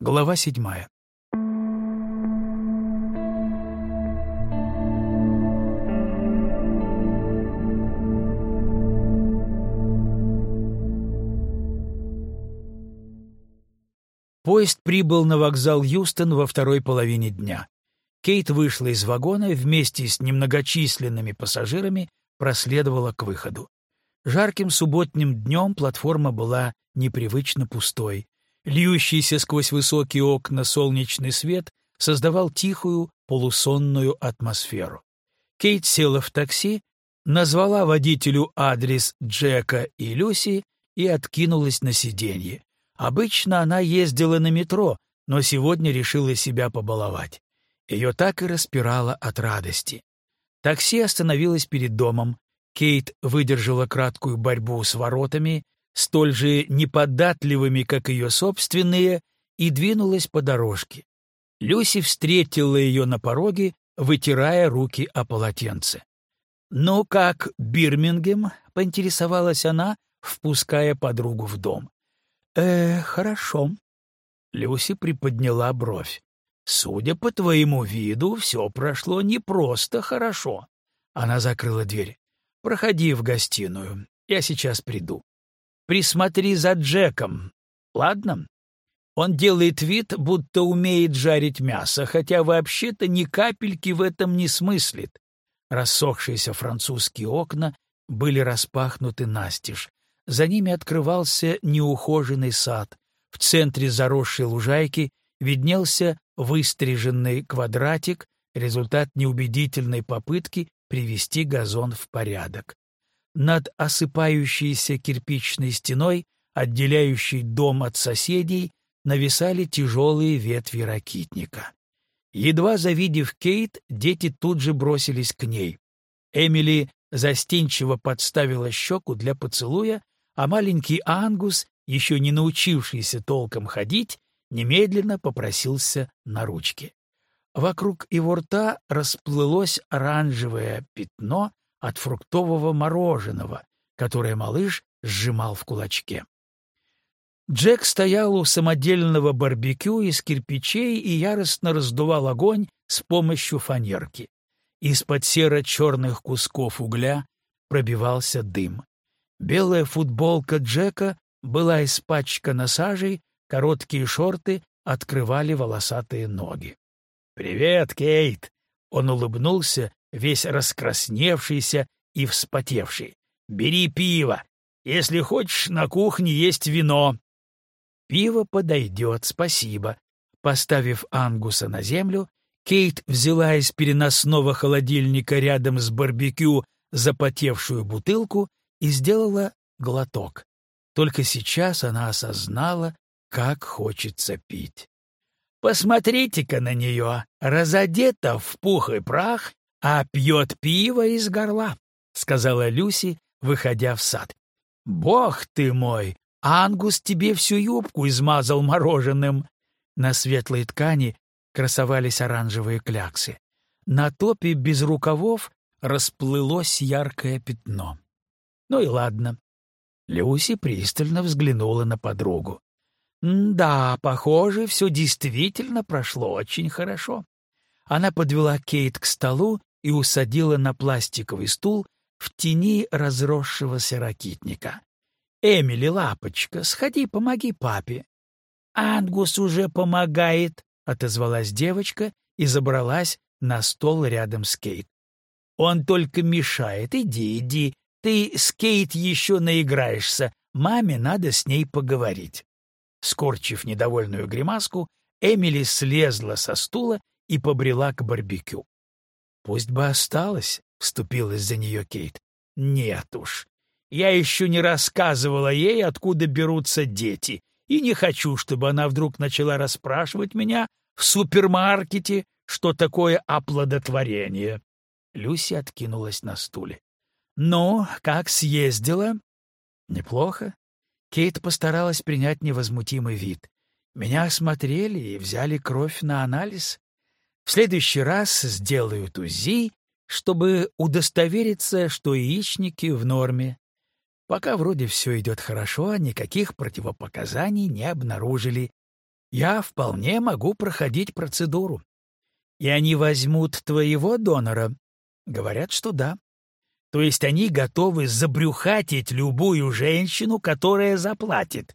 Глава седьмая. Поезд прибыл на вокзал Юстон во второй половине дня. Кейт вышла из вагона и вместе с немногочисленными пассажирами проследовала к выходу. Жарким субботним днем платформа была непривычно пустой. Льющийся сквозь высокие окна солнечный свет создавал тихую, полусонную атмосферу. Кейт села в такси, назвала водителю адрес Джека и Люси и откинулась на сиденье. Обычно она ездила на метро, но сегодня решила себя побаловать. Ее так и распирало от радости. Такси остановилось перед домом. Кейт выдержала краткую борьбу с воротами, столь же неподатливыми, как ее собственные, и двинулась по дорожке. Люси встретила ее на пороге, вытирая руки о полотенце. «Ну как, Бирмингем?» — поинтересовалась она, впуская подругу в дом. «Э, хорошо». Люси приподняла бровь. «Судя по твоему виду, все прошло не просто хорошо». Она закрыла дверь. «Проходи в гостиную. Я сейчас приду. Присмотри за Джеком. Ладно?» Он делает вид, будто умеет жарить мясо, хотя вообще-то ни капельки в этом не смыслит. Рассохшиеся французские окна были распахнуты настежь. За ними открывался неухоженный сад. В центре заросшей лужайки виднелся выстриженный квадратик, результат неубедительной попытки привести газон в порядок. Над осыпающейся кирпичной стеной, отделяющей дом от соседей, нависали тяжелые ветви ракитника. Едва завидев Кейт, дети тут же бросились к ней. Эмили застенчиво подставила щеку для поцелуя, а маленький Ангус, еще не научившийся толком ходить, немедленно попросился на ручки. Вокруг его рта расплылось оранжевое пятно от фруктового мороженого, которое малыш сжимал в кулачке. Джек стоял у самодельного барбекю из кирпичей и яростно раздувал огонь с помощью фанерки. Из-под серо-черных кусков угля пробивался дым. Белая футболка Джека была испачкана сажей, короткие шорты открывали волосатые ноги. «Привет, Кейт!» Он улыбнулся, весь раскрасневшийся и вспотевший. «Бери пиво. Если хочешь, на кухне есть вино». «Пиво подойдет, спасибо». Поставив Ангуса на землю, Кейт взяла из переносного холодильника рядом с барбекю запотевшую бутылку и сделала глоток. Только сейчас она осознала, как хочется пить. Посмотрите-ка на нее, разодета в пух и прах, а пьет пиво из горла, — сказала Люси, выходя в сад. Бог ты мой, Ангус тебе всю юбку измазал мороженым. На светлой ткани красовались оранжевые кляксы. На топе без рукавов расплылось яркое пятно. Ну и ладно. Люси пристально взглянула на подругу. «Да, похоже, все действительно прошло очень хорошо». Она подвела Кейт к столу и усадила на пластиковый стул в тени разросшегося ракитника. «Эмили, лапочка, сходи, помоги папе». «Ангус уже помогает», — отозвалась девочка и забралась на стол рядом с Кейт. «Он только мешает. Иди, иди. Ты с Кейт еще наиграешься. Маме надо с ней поговорить». Скорчив недовольную гримаску, Эмили слезла со стула и побрела к барбекю. «Пусть бы осталась», — вступилась за нее Кейт. «Нет уж. Я еще не рассказывала ей, откуда берутся дети, и не хочу, чтобы она вдруг начала расспрашивать меня в супермаркете, что такое оплодотворение». Люси откинулась на стуле. «Ну, как съездила?» «Неплохо. Кейт постаралась принять невозмутимый вид. Меня осмотрели и взяли кровь на анализ. В следующий раз сделают УЗИ, чтобы удостовериться, что яичники в норме. Пока вроде все идет хорошо, никаких противопоказаний не обнаружили. я вполне могу проходить процедуру. И они возьмут твоего донора? Говорят, что да. То есть они готовы забрюхатить любую женщину, которая заплатит?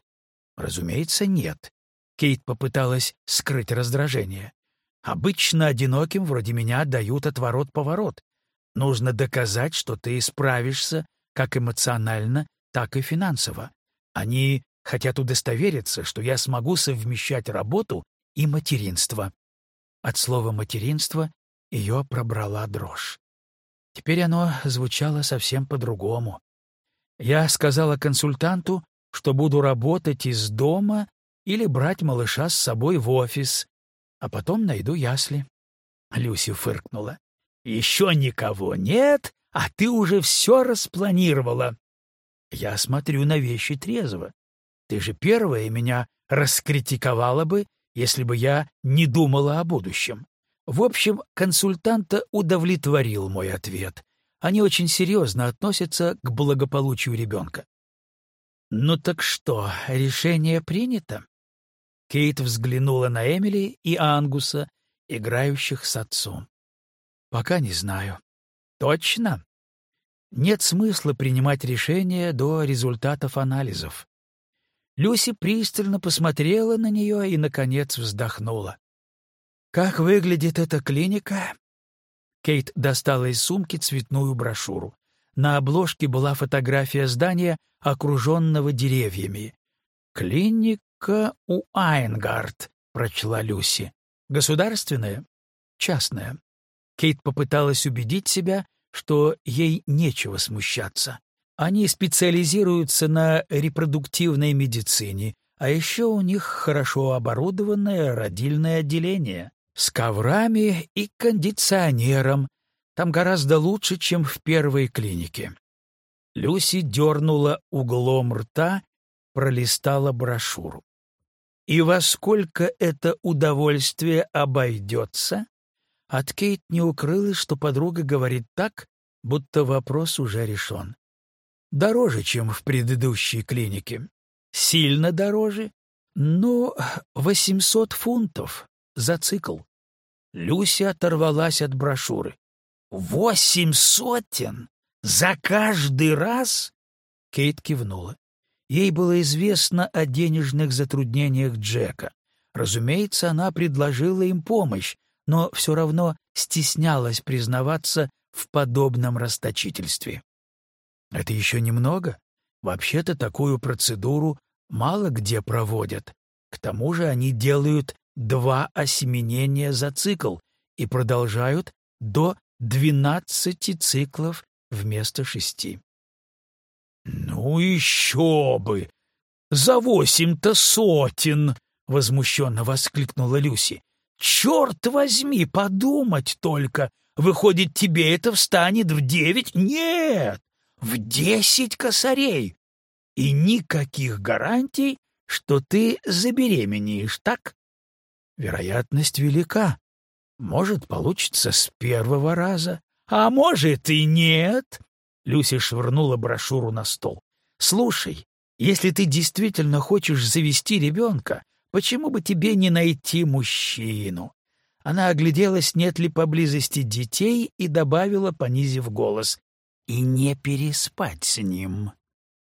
Разумеется, нет. Кейт попыталась скрыть раздражение. Обычно одиноким вроде меня дают отворот-поворот. Нужно доказать, что ты справишься как эмоционально, так и финансово. Они хотят удостовериться, что я смогу совмещать работу и материнство. От слова «материнство» ее пробрала дрожь. Теперь оно звучало совсем по-другому. Я сказала консультанту, что буду работать из дома или брать малыша с собой в офис, а потом найду ясли. Люси фыркнула. «Еще никого нет, а ты уже все распланировала». «Я смотрю на вещи трезво. Ты же первая меня раскритиковала бы, если бы я не думала о будущем. В общем, консультанта удовлетворил мой ответ. Они очень серьезно относятся к благополучию ребенка. «Ну так что, решение принято?» Кейт взглянула на Эмили и Ангуса, играющих с отцом. «Пока не знаю». «Точно?» «Нет смысла принимать решение до результатов анализов». Люси пристально посмотрела на нее и, наконец, вздохнула. «Как выглядит эта клиника?» Кейт достала из сумки цветную брошюру. На обложке была фотография здания, окруженного деревьями. «Клиника у Айнгард», — прочла Люси. «Государственная?» «Частная». Кейт попыталась убедить себя, что ей нечего смущаться. Они специализируются на репродуктивной медицине, а еще у них хорошо оборудованное родильное отделение с коврами и кондиционером. Там гораздо лучше, чем в первой клинике. Люси дернула углом рта, пролистала брошюру. «И во сколько это удовольствие обойдется?» От Кейт не укрылось, что подруга говорит так, будто вопрос уже решен. «Дороже, чем в предыдущей клинике. Сильно дороже? Ну, восемьсот фунтов за цикл. Люся оторвалась от брошюры. «Восемь сотен? За каждый раз?» Кейт кивнула. Ей было известно о денежных затруднениях Джека. Разумеется, она предложила им помощь, но все равно стеснялась признаваться в подобном расточительстве. Это еще немного. Вообще-то такую процедуру мало где проводят. К тому же они делают два осеменения за цикл и продолжают до двенадцати циклов вместо шести. «Ну еще бы! За восемь-то сотен!» — возмущенно воскликнула Люси. «Черт возьми, подумать только! Выходит, тебе это встанет в девять? Нет! В десять косарей! И никаких гарантий, что ты забеременеешь, так?» Вероятность велика. Может, получится с первого раза, а может и нет. Люси швырнула брошюру на стол. Слушай, если ты действительно хочешь завести ребенка, почему бы тебе не найти мужчину? Она огляделась, нет ли поблизости детей, и добавила, понизив голос, «И не переспать с ним.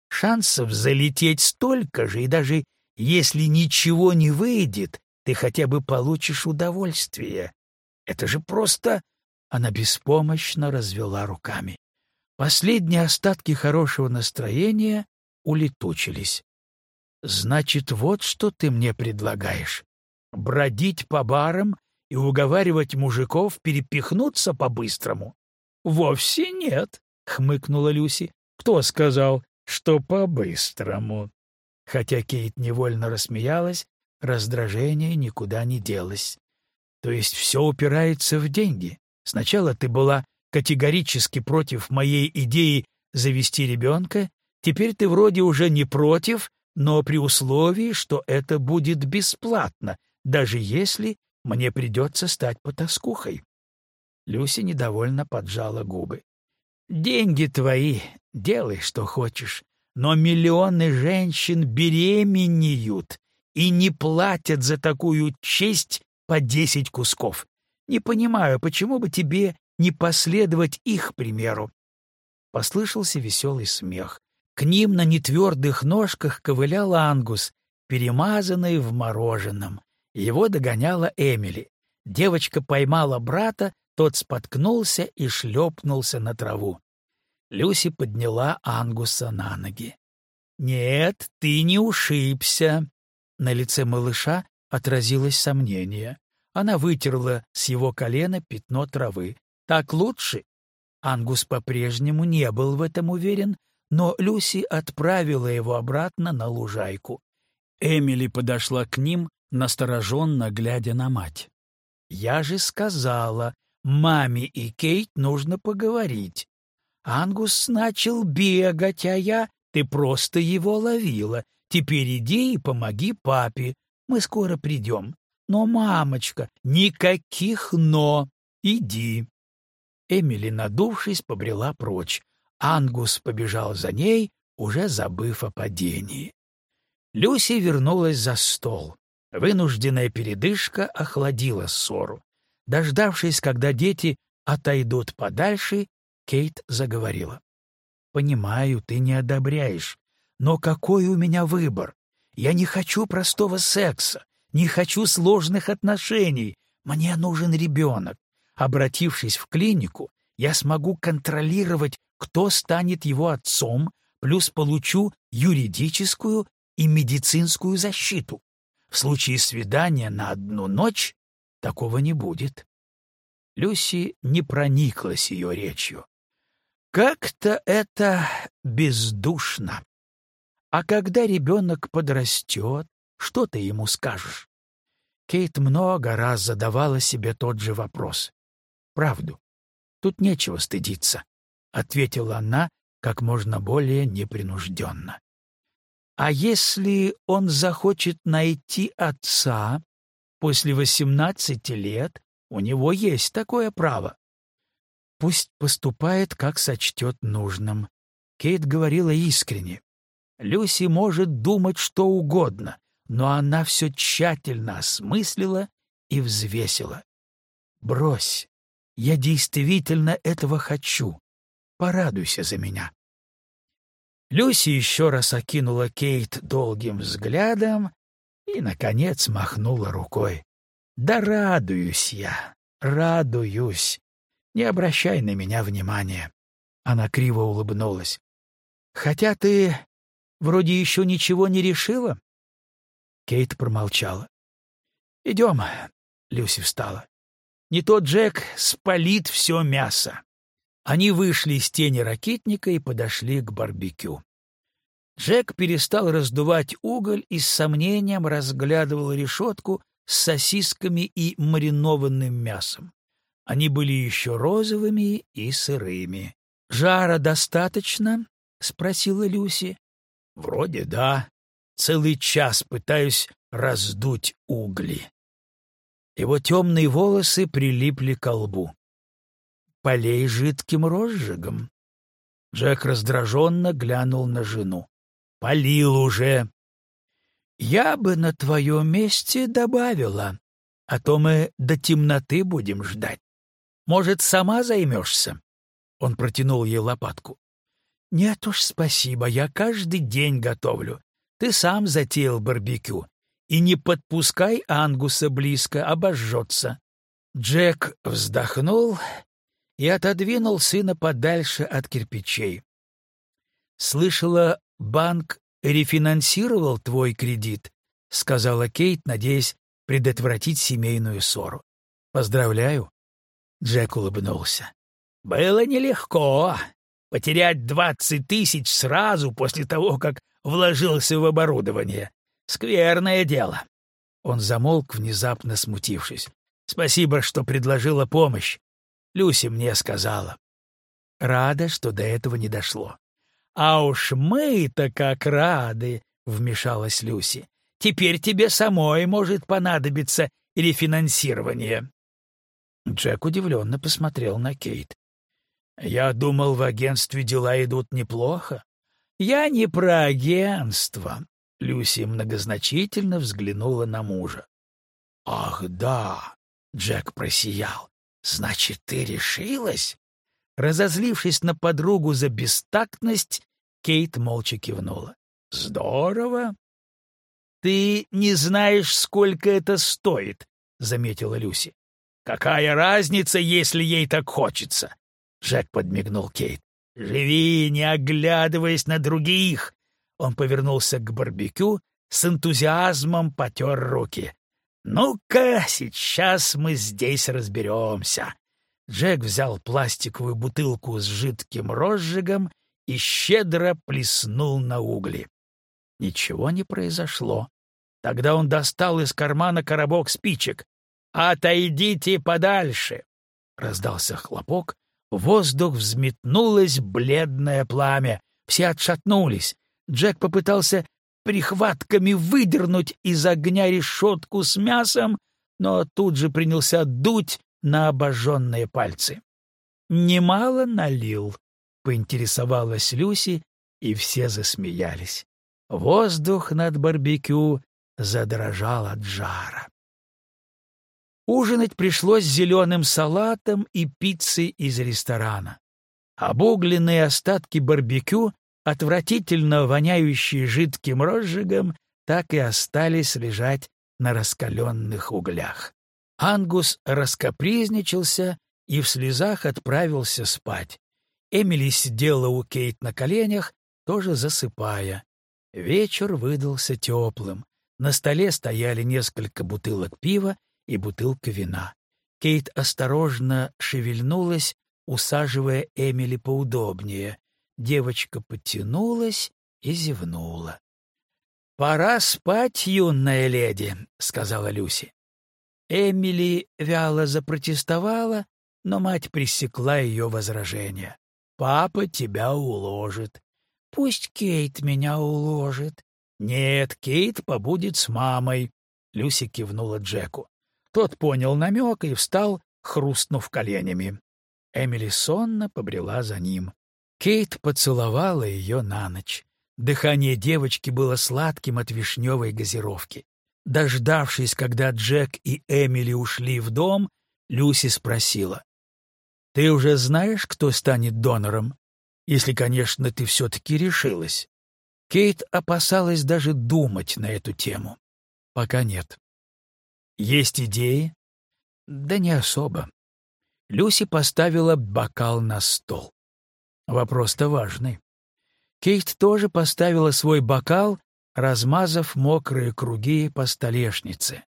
Шансов залететь столько же, и даже если ничего не выйдет, ты хотя бы получишь удовольствие. Это же просто...» Она беспомощно развела руками. Последние остатки хорошего настроения улетучились. «Значит, вот что ты мне предлагаешь. Бродить по барам и уговаривать мужиков перепихнуться по-быстрому?» «Вовсе нет», — хмыкнула Люси. «Кто сказал, что по-быстрому?» Хотя Кейт невольно рассмеялась, Раздражение никуда не делось. То есть все упирается в деньги. Сначала ты была категорически против моей идеи завести ребенка, теперь ты вроде уже не против, но при условии, что это будет бесплатно, даже если мне придется стать потаскухой. Люси недовольно поджала губы. «Деньги твои, делай, что хочешь, но миллионы женщин беременеют, и не платят за такую честь по десять кусков. Не понимаю, почему бы тебе не последовать их примеру. Послышался веселый смех. К ним на нетвердых ножках ковылял Ангус, перемазанный в мороженом. Его догоняла Эмили. Девочка поймала брата, тот споткнулся и шлепнулся на траву. Люси подняла Ангуса на ноги. «Нет, ты не ушибся!» На лице малыша отразилось сомнение. Она вытерла с его колена пятно травы. «Так лучше?» Ангус по-прежнему не был в этом уверен, но Люси отправила его обратно на лужайку. Эмили подошла к ним, настороженно глядя на мать. «Я же сказала, маме и Кейт нужно поговорить. Ангус начал бегать, а я... Ты просто его ловила. Теперь иди и помоги папе. Мы скоро придем. Но, мамочка, никаких «но». Иди. Эмили, надувшись, побрела прочь. Ангус побежал за ней, уже забыв о падении. Люси вернулась за стол. Вынужденная передышка охладила ссору. Дождавшись, когда дети отойдут подальше, Кейт заговорила. «Понимаю, ты не одобряешь, но какой у меня выбор? Я не хочу простого секса, не хочу сложных отношений. Мне нужен ребенок. Обратившись в клинику, я смогу контролировать, кто станет его отцом, плюс получу юридическую и медицинскую защиту. В случае свидания на одну ночь такого не будет. Люси не прониклась ее речью. Как-то это бездушно. А когда ребенок подрастет, что ты ему скажешь? Кейт много раз задавала себе тот же вопрос. Правду. Тут нечего стыдиться, — ответила она как можно более непринужденно. А если он захочет найти отца после восемнадцати лет, у него есть такое право. Пусть поступает, как сочтет нужным. Кейт говорила искренне. Люси может думать что угодно, но она все тщательно осмыслила и взвесила. «Брось, я действительно этого хочу. Порадуйся за меня». Люси еще раз окинула Кейт долгим взглядом и, наконец, махнула рукой. «Да радуюсь я, радуюсь. Не обращай на меня внимания. Она криво улыбнулась. Хотя ты вроде еще ничего не решила? Кейт промолчала. Идем. Люси встала. Не то Джек спалит все мясо. Они вышли из тени ракетника и подошли к барбекю. Джек перестал раздувать уголь и с сомнением разглядывал решетку с сосисками и маринованным мясом. Они были еще розовыми и сырыми. «Жара достаточно?» — спросила Люси. «Вроде да. Целый час пытаюсь раздуть угли». Его темные волосы прилипли к лбу. «Полей жидким розжигом». Джек раздраженно глянул на жену. «Полил уже». «Я бы на твоем месте добавила, а то мы до темноты будем ждать». Может, сама займешься?» Он протянул ей лопатку. «Нет уж, спасибо, я каждый день готовлю. Ты сам затеял барбекю. И не подпускай Ангуса близко, обожжется». Джек вздохнул и отодвинул сына подальше от кирпичей. «Слышала, банк рефинансировал твой кредит», — сказала Кейт, надеясь предотвратить семейную ссору. «Поздравляю. Джек улыбнулся. «Было нелегко. Потерять двадцать тысяч сразу после того, как вложился в оборудование. Скверное дело». Он замолк, внезапно смутившись. «Спасибо, что предложила помощь. Люси мне сказала». Рада, что до этого не дошло. «А уж мы-то как рады!» — вмешалась Люси. «Теперь тебе самой может понадобиться рефинансирование». Джек удивленно посмотрел на Кейт. «Я думал, в агентстве дела идут неплохо». «Я не про агентство. Люси многозначительно взглянула на мужа. «Ах, да!» — Джек просиял. «Значит, ты решилась?» Разозлившись на подругу за бестактность, Кейт молча кивнула. «Здорово!» «Ты не знаешь, сколько это стоит», — заметила Люси. «Какая разница, если ей так хочется?» Джек подмигнул Кейт. «Живи, не оглядываясь на других!» Он повернулся к барбекю, с энтузиазмом потер руки. «Ну-ка, сейчас мы здесь разберемся». Джек взял пластиковую бутылку с жидким розжигом и щедро плеснул на угли. Ничего не произошло. Тогда он достал из кармана коробок спичек. «Отойдите подальше!» Раздался хлопок, в воздух взметнулось бледное пламя. Все отшатнулись. Джек попытался прихватками выдернуть из огня решетку с мясом, но тут же принялся дуть на обожженные пальцы. «Немало налил», — поинтересовалась Люси, и все засмеялись. Воздух над барбекю задрожал от жара. Ужинать пришлось зеленым салатом и пиццей из ресторана. Обугленные остатки барбекю, отвратительно воняющие жидким розжигом, так и остались лежать на раскаленных углях. Ангус раскопризничался и в слезах отправился спать. Эмили сидела у Кейт на коленях, тоже засыпая. Вечер выдался теплым. На столе стояли несколько бутылок пива и бутылка вина. Кейт осторожно шевельнулась, усаживая Эмили поудобнее. Девочка подтянулась и зевнула. «Пора спать, юная леди», — сказала Люси. Эмили вяло запротестовала, но мать пресекла ее возражение. «Папа тебя уложит». «Пусть Кейт меня уложит». «Нет, Кейт побудет с мамой», — Люси кивнула Джеку. Тот понял намек и встал, хрустнув коленями. Эмили сонно побрела за ним. Кейт поцеловала ее на ночь. Дыхание девочки было сладким от вишневой газировки. Дождавшись, когда Джек и Эмили ушли в дом, Люси спросила. «Ты уже знаешь, кто станет донором? Если, конечно, ты все-таки решилась». Кейт опасалась даже думать на эту тему. Пока нет. Есть идеи? Да не особо. Люси поставила бокал на стол. Вопрос-то важный. Кейт тоже поставила свой бокал, размазав мокрые круги по столешнице.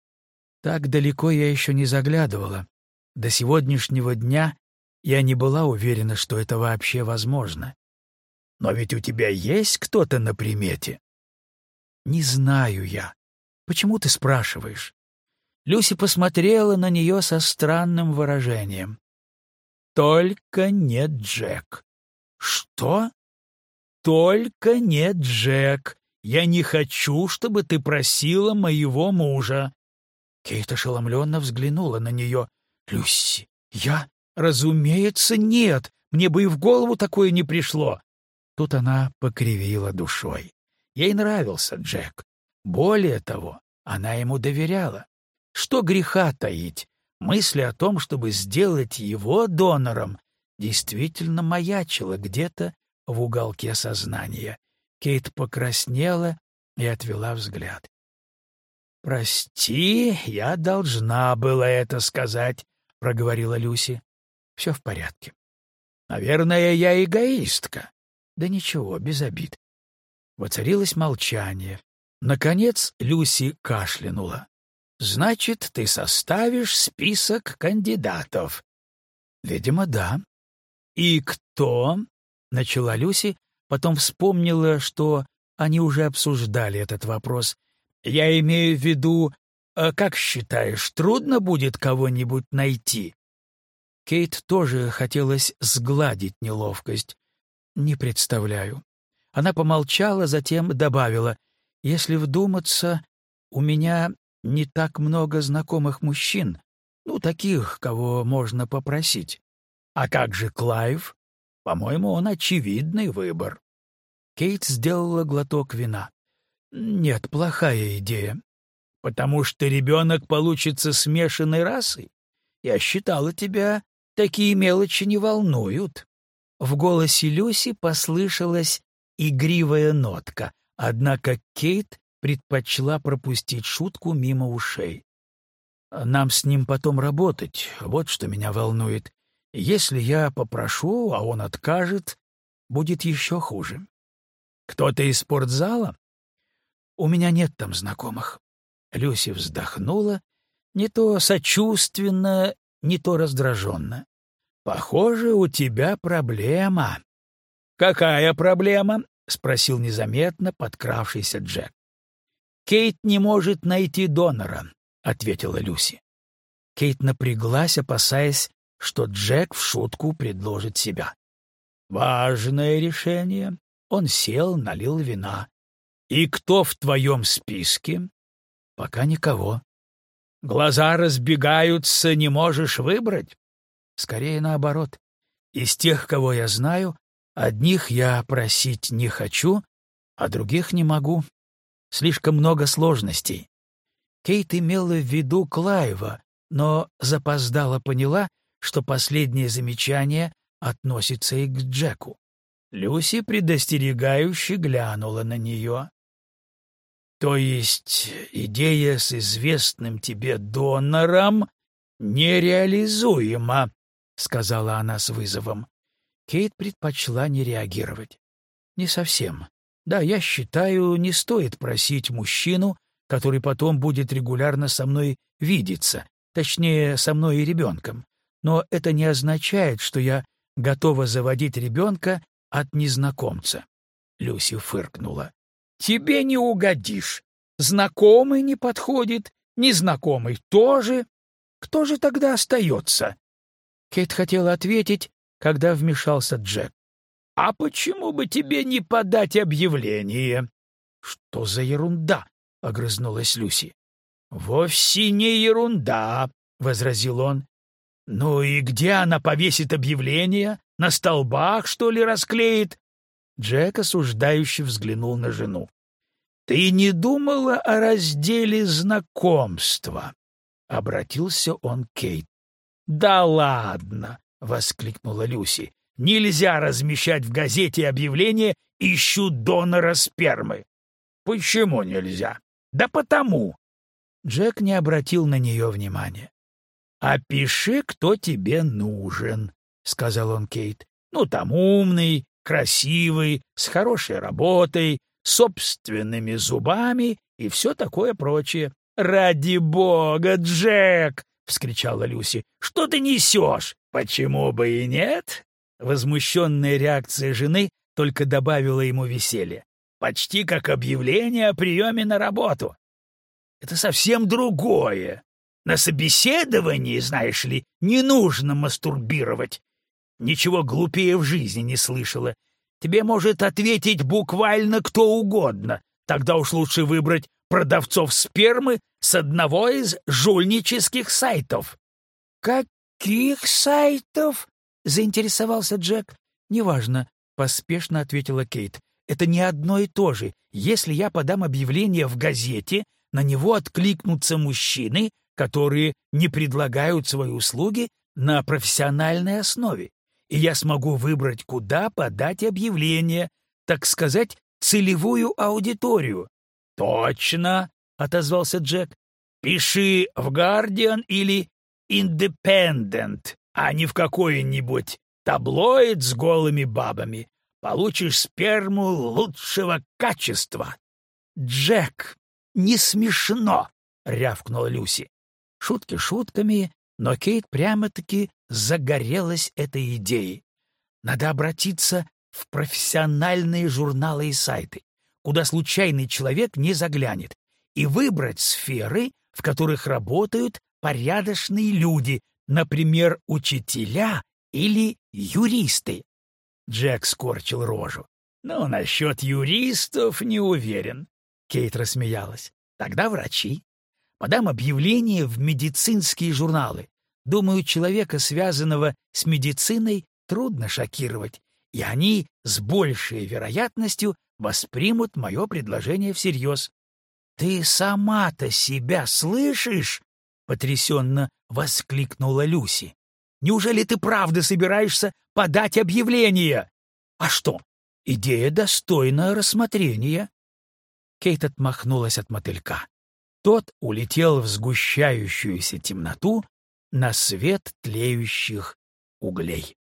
Так далеко я еще не заглядывала. До сегодняшнего дня я не была уверена, что это вообще возможно. Но ведь у тебя есть кто-то на примете? Не знаю я. Почему ты спрашиваешь? Люси посмотрела на нее со странным выражением. «Только не Джек». «Что?» «Только не Джек. Я не хочу, чтобы ты просила моего мужа». Кейт ошеломленно взглянула на нее. «Люси, я? Разумеется, нет. Мне бы и в голову такое не пришло». Тут она покривила душой. Ей нравился Джек. Более того, она ему доверяла. Что греха таить? Мысли о том, чтобы сделать его донором, действительно маячила где-то в уголке сознания. Кейт покраснела и отвела взгляд. «Прости, я должна была это сказать», — проговорила Люси. «Все в порядке. Наверное, я эгоистка. Да ничего, без обид». Воцарилось молчание. Наконец Люси кашлянула. Значит, ты составишь список кандидатов. Видимо, да. И кто? Начала Люси, потом вспомнила, что они уже обсуждали этот вопрос. Я имею в виду, а как считаешь, трудно будет кого-нибудь найти? Кейт тоже хотелось сгладить неловкость. Не представляю. Она помолчала, затем добавила, «Если вдуматься, у меня не так много знакомых мужчин, ну, таких, кого можно попросить. А как же Клайв? По-моему, он очевидный выбор. Кейт сделала глоток вина. Нет, плохая идея. Потому что ребенок получится смешанной расой. Я считала тебя, такие мелочи не волнуют. В голосе Люси послышалась игривая нотка, однако Кейт предпочла пропустить шутку мимо ушей. Нам с ним потом работать, вот что меня волнует. Если я попрошу, а он откажет, будет еще хуже. Кто-то из спортзала? У меня нет там знакомых. Люси вздохнула, не то сочувственно, не то раздраженно. Похоже, у тебя проблема. Какая проблема? спросил незаметно подкравшийся Джек. Кейт не может найти донора, ответила Люси. Кейт напряглась, опасаясь, что Джек в шутку предложит себя. Важное решение. Он сел, налил вина. И кто в твоем списке? Пока никого. Глаза разбегаются, не можешь выбрать? Скорее наоборот. Из тех, кого я знаю, одних я просить не хочу, а других не могу. Слишком много сложностей. Кейт имела в виду Клайва, но запоздала поняла, что последнее замечание относится и к Джеку. Люси предостерегающе глянула на нее. То есть идея с известным тебе донором нереализуема, сказала она с вызовом. Кейт предпочла не реагировать. Не совсем. Да, я считаю, не стоит просить мужчину, который потом будет регулярно со мной видеться, точнее, со мной и ребенком. Но это не означает, что я готова заводить ребенка от незнакомца. Люси фыркнула. Тебе не угодишь. Знакомый не подходит, незнакомый тоже. Кто же тогда остается? Кейт хотела ответить, когда вмешался Джек. «А почему бы тебе не подать объявление?» «Что за ерунда?» — огрызнулась Люси. «Вовсе не ерунда», — возразил он. «Ну и где она повесит объявление? На столбах, что ли, расклеит? Джек осуждающе взглянул на жену. «Ты не думала о разделе знакомства?» — обратился он к Кейт. «Да ладно!» — воскликнула Люси. «Нельзя размещать в газете объявление «Ищу донора спермы». «Почему нельзя?» «Да потому!» Джек не обратил на нее внимания. «Опиши, кто тебе нужен», — сказал он Кейт. «Ну, там умный, красивый, с хорошей работой, собственными зубами и все такое прочее. «Ради бога, Джек!» — вскричала Люси. «Что ты несешь? Почему бы и нет?» Возмущенная реакция жены только добавила ему веселья. «Почти как объявление о приеме на работу. Это совсем другое. На собеседовании, знаешь ли, не нужно мастурбировать. Ничего глупее в жизни не слышала. Тебе может ответить буквально кто угодно. Тогда уж лучше выбрать продавцов спермы с одного из жульнических сайтов. «Каких сайтов?» — заинтересовался Джек. «Неважно», — поспешно ответила Кейт. «Это не одно и то же. Если я подам объявление в газете, на него откликнутся мужчины, которые не предлагают свои услуги на профессиональной основе и я смогу выбрать, куда подать объявление, так сказать, целевую аудиторию. «Точно!» — отозвался Джек. «Пиши в «Гардиан» или «Индепендент», а не в какой-нибудь таблоид с голыми бабами. Получишь сперму лучшего качества». «Джек, не смешно!» — рявкнула Люси. Шутки шутками, но Кейт прямо-таки загорелась этой идеей. Надо обратиться в профессиональные журналы и сайты, куда случайный человек не заглянет, и выбрать сферы, в которых работают порядочные люди, например, учителя или юристы. Джек скорчил рожу. «Ну, насчет юристов не уверен», — Кейт рассмеялась. «Тогда врачи. Подам объявление в медицинские журналы. Думаю, человека, связанного с медициной, трудно шокировать, и они с большей вероятностью воспримут мое предложение всерьез. «Ты сама-то себя слышишь?» — потрясенно воскликнула Люси. «Неужели ты правда собираешься подать объявление? А что, идея достойна рассмотрения?» Кейт отмахнулась от мотылька. Тот улетел в сгущающуюся темноту на свет тлеющих углей.